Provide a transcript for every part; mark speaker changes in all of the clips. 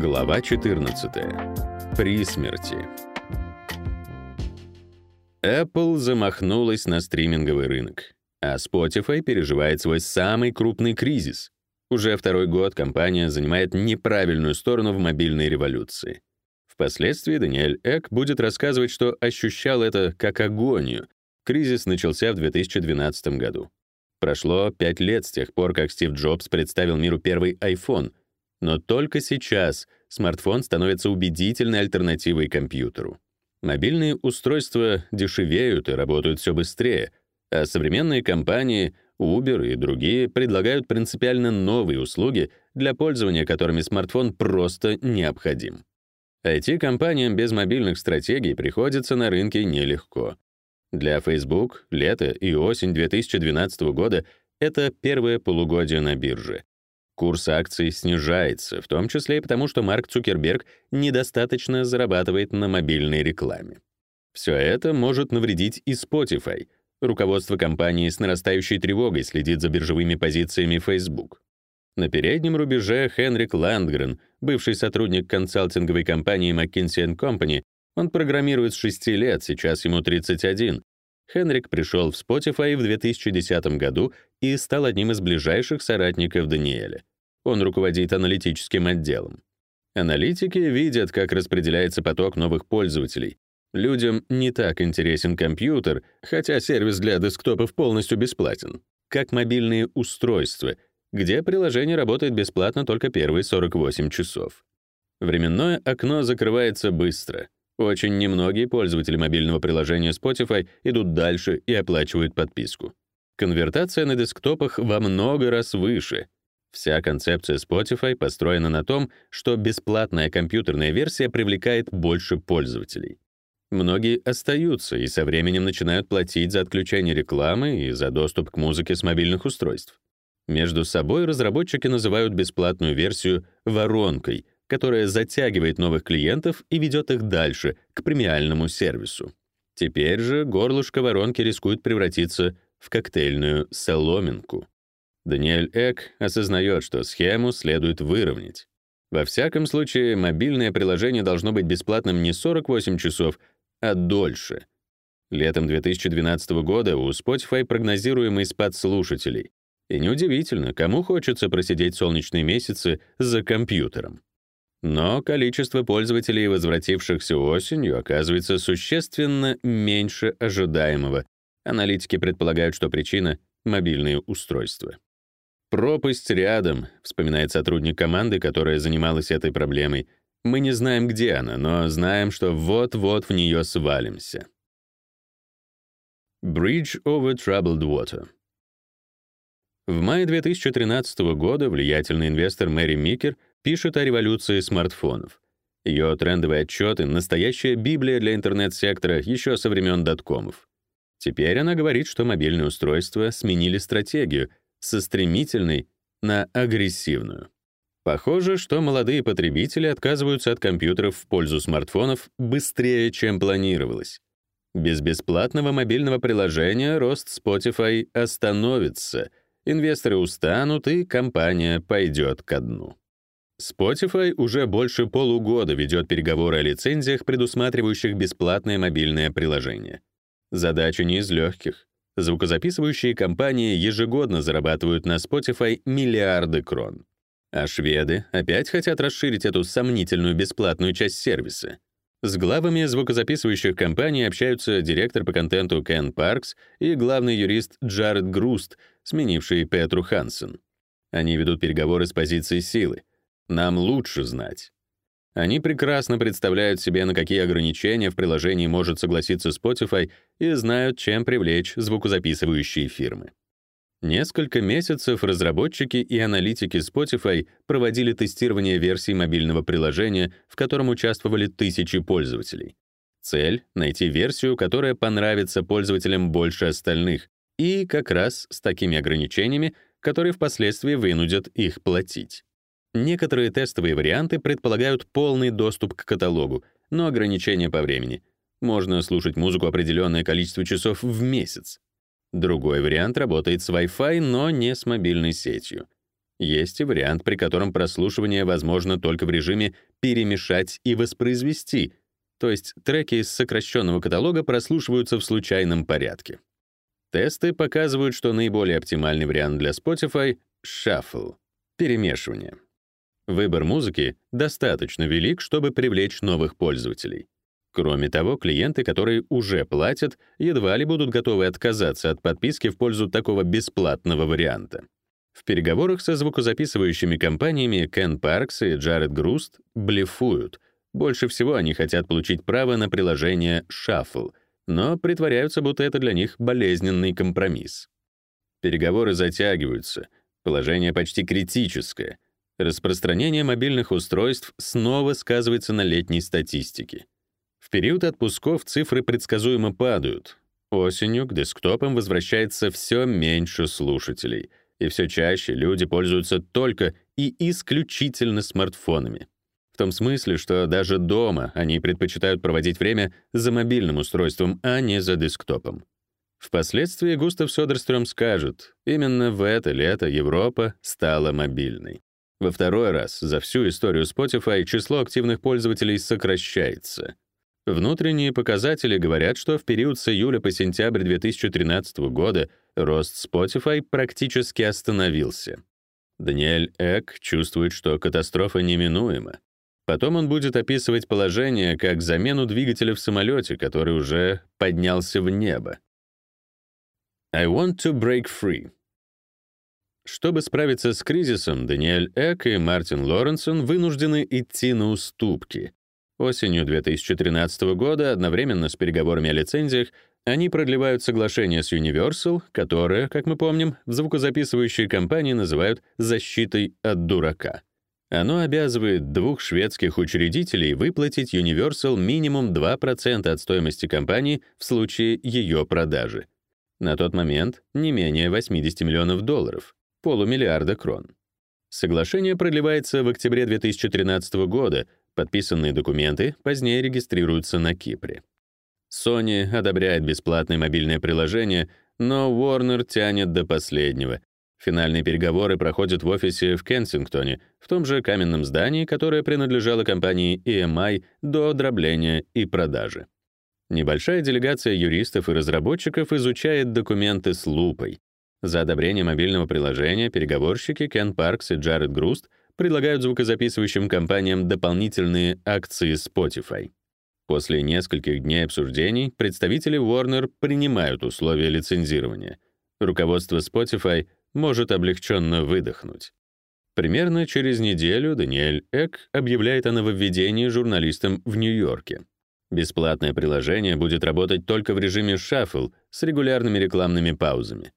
Speaker 1: Глава 14. При смерти. Apple замахнулась на стриминговый рынок, а Spotify переживает свой самый крупный кризис. Уже второй год компания занимает неправильную сторону в мобильной революции. Впоследствии Даниэль Эк будет рассказывать, что ощущал это как агонию. Кризис начался в 2012 году. Прошло пять лет с тех пор, как Стив Джобс представил миру первый iPhone, но только сейчас смартфон становится убедительной альтернативой компьютеру. Мобильные устройства дешевеют и работают все быстрее, а современные компании Uber и другие предлагают принципиально новые услуги, для пользования которыми смартфон просто необходим. IT-компаниям без мобильных стратегий приходится на рынке нелегко. Для Facebook лето и осень 2012 года — это первое полугодие на бирже. Курс акций снижается, в том числе и потому, что Марк Цукерберг недостаточно зарабатывает на мобильной рекламе. Все это может навредить и Spotify. Руководство компании с нарастающей тревогой следит за биржевыми позициями Facebook. На переднем рубеже Хенрик Ландгрен, бывший сотрудник консалтинговой компании McKinsey Company, он программирует с 6 лет, сейчас ему 31. Хенрик пришел в Spotify в 2010 году и стал одним из ближайших соратников Даниэля. Он руководит аналитическим отделом. Аналитики видят, как распределяется поток новых пользователей. Людям не так интересен компьютер, хотя сервис для десктопов полностью бесплатен, как мобильные устройства, где приложение работает бесплатно только первые 48 часов. Временное окно закрывается быстро. Очень немногие пользователи мобильного приложения Spotify идут дальше и оплачивают подписку. Конвертация на десктопах во много раз выше. Вся концепция Spotify построена на том, что бесплатная компьютерная версия привлекает больше пользователей. Многие остаются и со временем начинают платить за отключение рекламы и за доступ к музыке с мобильных устройств. Между собой разработчики называют бесплатную версию воронкой, которая затягивает новых клиентов и ведет их дальше, к премиальному сервису. Теперь же горлышко воронки рискует превратиться в коктейльную соломинку. Даниэль Эк осознает, что схему следует выровнять. Во всяком случае, мобильное приложение должно быть бесплатным не 48 часов, а дольше. Летом 2012 года у Spotify прогнозируемый спад слушателей. И неудивительно, кому хочется просидеть солнечные месяцы за компьютером. Но количество пользователей, возвратившихся осенью, оказывается существенно меньше ожидаемого, Аналитики предполагают, что причина — мобильные устройства. «Пропасть рядом», — вспоминает сотрудник команды, которая занималась этой проблемой. «Мы не знаем, где она, но знаем, что вот-вот в нее свалимся». Bridge over Troubled Water. В мае 2013 года влиятельный инвестор Мэри Микер пишет о революции смартфонов. Ее трендовые отчеты — настоящая библия для интернет-сектора еще со времен доткомов. Теперь она говорит, что мобильные устройства сменили стратегию со стремительной на агрессивную. Похоже, что молодые потребители отказываются от компьютеров в пользу смартфонов быстрее, чем планировалось. Без бесплатного мобильного приложения рост Spotify остановится, инвесторы устанут, и компания пойдет ко дну. Spotify уже больше полугода ведет переговоры о лицензиях, предусматривающих бесплатное мобильное приложение. Задача не из легких. Звукозаписывающие компании ежегодно зарабатывают на Spotify миллиарды крон. А шведы опять хотят расширить эту сомнительную бесплатную часть сервиса. С главами звукозаписывающих компаний общаются директор по контенту Кен Паркс и главный юрист Джаред Груст, сменивший Петру Хансен. Они ведут переговоры с позиции силы. Нам лучше знать. Они прекрасно представляют себе, на какие ограничения в приложении может согласиться Spotify и знают, чем привлечь звукозаписывающие фирмы. Несколько месяцев разработчики и аналитики Spotify проводили тестирование версий мобильного приложения, в котором участвовали тысячи пользователей. Цель — найти версию, которая понравится пользователям больше остальных, и как раз с такими ограничениями, которые впоследствии вынудят их платить. Некоторые тестовые варианты предполагают полный доступ к каталогу, но ограничения по времени. Можно слушать музыку определенное количество часов в месяц. Другой вариант работает с Wi-Fi, но не с мобильной сетью. Есть и вариант, при котором прослушивание возможно только в режиме «перемешать и воспроизвести», то есть треки из сокращенного каталога прослушиваются в случайном порядке. Тесты показывают, что наиболее оптимальный вариант для Spotify — Shuffle — перемешивание. Выбор музыки достаточно велик, чтобы привлечь новых пользователей. Кроме того, клиенты, которые уже платят, едва ли будут готовы отказаться от подписки в пользу такого бесплатного варианта. В переговорах со звукозаписывающими компаниями Кен Паркс и Джаред Груст блефуют. Больше всего они хотят получить право на приложение Shuffle, но притворяются, будто это для них болезненный компромисс. Переговоры затягиваются, положение почти критическое. Распространение мобильных устройств снова сказывается на летней статистике. В период отпусков цифры предсказуемо падают. Осенью к десктопам возвращается все меньше слушателей, и все чаще люди пользуются только и исключительно смартфонами. В том смысле, что даже дома они предпочитают проводить время за мобильным устройством, а не за десктопом. Впоследствии Густав Сёдерстрём скажет, именно в это лето Европа стала мобильной. Во второй раз за всю историю Spotify число активных пользователей сокращается — Внутренние показатели говорят, что в период с июля по сентябрь 2013 года рост Spotify практически остановился. Даниэль Эк чувствует, что катастрофа неминуема. Потом он будет описывать положение как замену двигателя в самолете, который уже поднялся в небо. I want to break free. Чтобы справиться с кризисом, Даниэль Эк и Мартин Лоренсон вынуждены идти на уступки. Осенью 2013 года, одновременно с переговорами о лицензиях, они продлевают соглашение с Universal, которое, как мы помним, в звукозаписывающей компании называют «защитой от дурака». Оно обязывает двух шведских учредителей выплатить Universal минимум 2% от стоимости компании в случае ее продажи. На тот момент не менее 80 миллионов долларов, полумиллиарда крон. Соглашение продлевается в октябре 2013 года, Подписанные документы позднее регистрируются на Кипре. Sony одобряет бесплатное мобильное приложение, но Warner тянет до последнего. Финальные переговоры проходят в офисе в Кенсингтоне, в том же каменном здании, которое принадлежало компании EMI до дробления и продажи. Небольшая делегация юристов и разработчиков изучает документы с лупой. За одобрение мобильного приложения переговорщики Кен Паркс и Джаред Груст предлагают звукозаписывающим компаниям дополнительные акции Spotify. После нескольких дней обсуждений представители Warner принимают условия лицензирования. Руководство Spotify может облегченно выдохнуть. Примерно через неделю Даниэль Эк объявляет о нововведении журналистам в Нью-Йорке. Бесплатное приложение будет работать только в режиме Shuffle с регулярными рекламными паузами.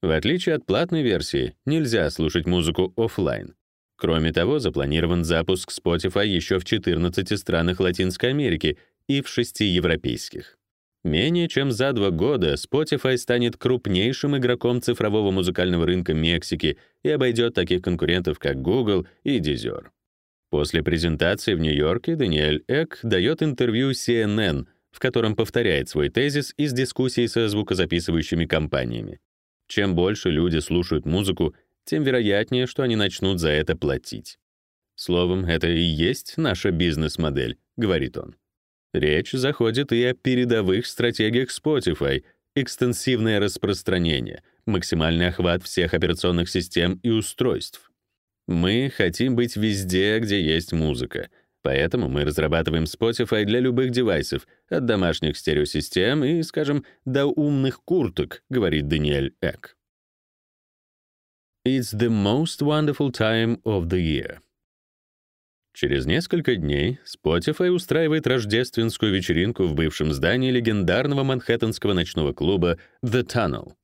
Speaker 1: В отличие от платной версии, нельзя слушать музыку офлайн. Кроме того, запланирован запуск Spotify еще в 14 странах Латинской Америки и в 6 европейских. Менее чем за два года Spotify станет крупнейшим игроком цифрового музыкального рынка Мексики и обойдет таких конкурентов, как Google и Deezer. После презентации в Нью-Йорке Даниэль Эк дает интервью CNN, в котором повторяет свой тезис из дискуссий со звукозаписывающими компаниями. Чем больше люди слушают музыку, тем вероятнее, что они начнут за это платить. Словом, это и есть наша бизнес-модель, говорит он. Речь заходит и о передовых стратегиях Spotify, экстенсивное распространение, максимальный охват всех операционных систем и устройств. Мы хотим быть везде, где есть музыка. Поэтому мы разрабатываем Spotify для любых девайсов, от домашних стереосистем и, скажем, до умных курток, говорит Даниэль Эк. It's the most wonderful time of the year. Через несколько дней Spotify устраивает рождественскую вечеринку в бывшем здании легендарного манхэттенского ночного клуба The Tunnel.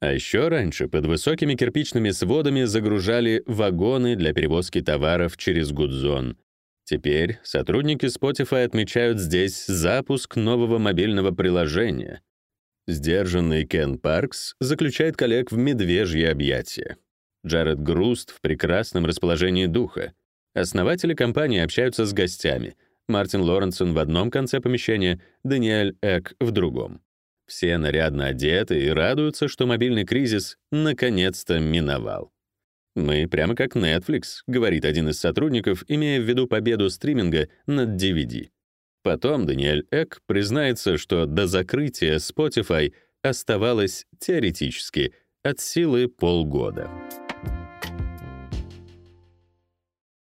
Speaker 1: А еще раньше под высокими кирпичными сводами загружали вагоны для перевозки товаров через Гудзон. Теперь сотрудники Spotify отмечают здесь запуск нового мобильного приложения. Сдержанный Кен Паркс заключает коллег в медвежье объятия. Джаред Груст в прекрасном расположении духа. Основатели компании общаются с гостями. Мартин Лоренсон в одном конце помещения, Даниэль Эк в другом. Все нарядно одеты и радуются, что мобильный кризис наконец-то миновал. Мы прямо как Netflix, говорит один из сотрудников, имея в виду победу стриминга над DVD. Потом Даниэль Эк признается, что до закрытия Spotify оставалось теоретически от силы полгода.